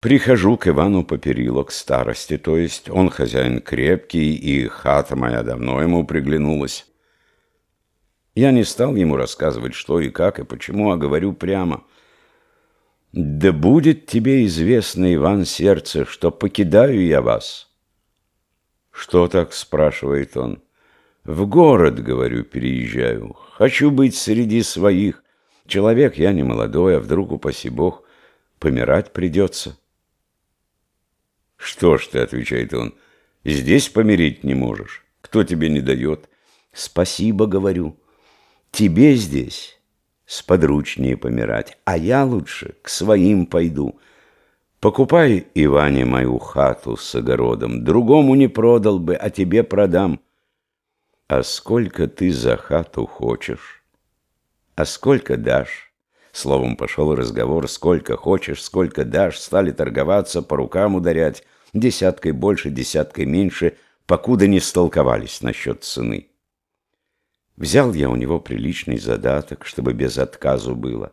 Прихожу к Ивану Поперило к старости, то есть он хозяин крепкий, и хата моя давно ему приглянулась. Я не стал ему рассказывать, что и как, и почему, а говорю прямо. «Да будет тебе известно, Иван Сердце, что покидаю я вас». «Что так?» — спрашивает он. «В город, — говорю, — переезжаю. Хочу быть среди своих. Человек я не молодой, а вдруг, упаси бог, помирать придется». «Что ж ты, — отвечает он, — здесь помереть не можешь. Кто тебе не дает?» «Спасибо, — говорю, — тебе здесь сподручнее помирать, а я лучше к своим пойду. Покупай, Иване, мою хату с огородом, другому не продал бы, а тебе продам. А сколько ты за хату хочешь? А сколько дашь?» Словом, пошел разговор, сколько хочешь, сколько дашь, стали торговаться, по рукам ударять, десяткой больше, десяткой меньше, покуда не столковались насчет цены. Взял я у него приличный задаток, чтобы без отказу было.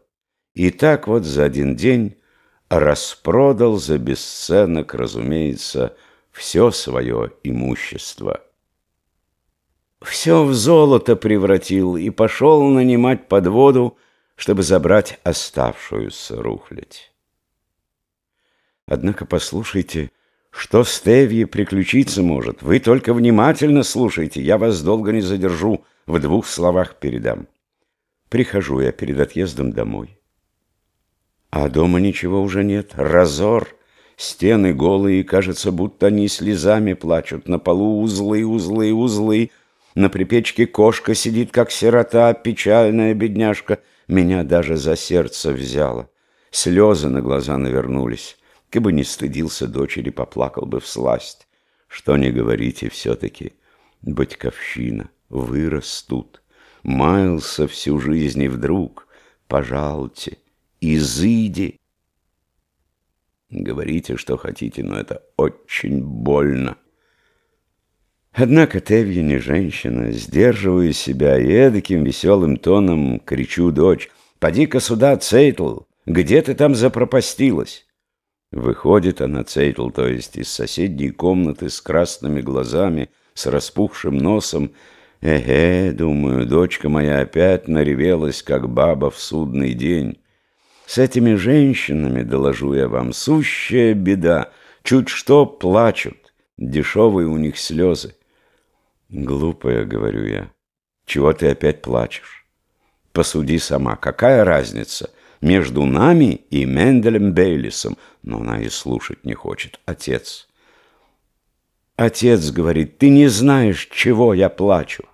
И так вот за один день распродал за бесценок, разумеется, все свое имущество. Все в золото превратил и пошел нанимать подводу, чтобы забрать оставшуюся рухлядь. Однако послушайте, что с Тевье приключиться может. Вы только внимательно слушайте, я вас долго не задержу, в двух словах передам. Прихожу я перед отъездом домой. А дома ничего уже нет, разор, стены голые, кажется, будто они слезами плачут, на полу узлы, узлы, узлы, на припечке кошка сидит, как сирота, печальная бедняжка — меня даже за сердце взяло. Слезы на глаза навернулись. Ты бы не стыдился дочери, поплакал бы в сласть. Что не говорите все-таки, батьковщина, вырос тут. Маялся всю жизнь и вдруг, пожалуйте, изыди. Говорите, что хотите, но это очень больно. Однако Тевье не женщина, сдерживаю себя и эдаким веселым тоном кличу дочь. «Поди-ка сюда, Цейтл! Где ты там запропастилась?» Выходит она, Цейтл, то есть из соседней комнаты с красными глазами, с распухшим носом. Эге, думаю, дочка моя опять наревелась, как баба в судный день. С этими женщинами, доложу я вам, сущая беда. Чуть что плачут, дешевые у них слезы. Глупая, говорю я. Чего ты опять плачешь? Посуди сама, какая разница между нами и Менделем Бейлисом? Но она и слушать не хочет. Отец. Отец говорит, ты не знаешь, чего я плачу.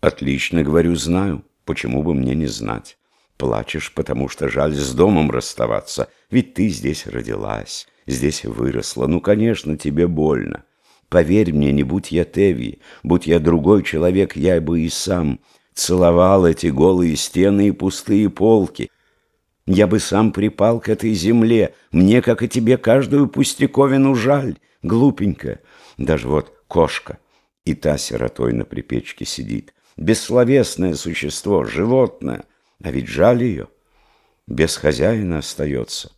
Отлично, говорю, знаю. Почему бы мне не знать? Плачешь, потому что жаль с домом расставаться. Ведь ты здесь родилась, здесь выросла. Ну, конечно, тебе больно. Поверь мне, не будь я Теви, будь я другой человек, я бы и сам целовал эти голые стены и пустые полки. Я бы сам припал к этой земле. Мне, как и тебе, каждую пустяковину жаль, глупенькая. Даже вот кошка, и та сиротой на припечке сидит. Бессловесное существо, животное, а ведь жаль ее. Без хозяина остается.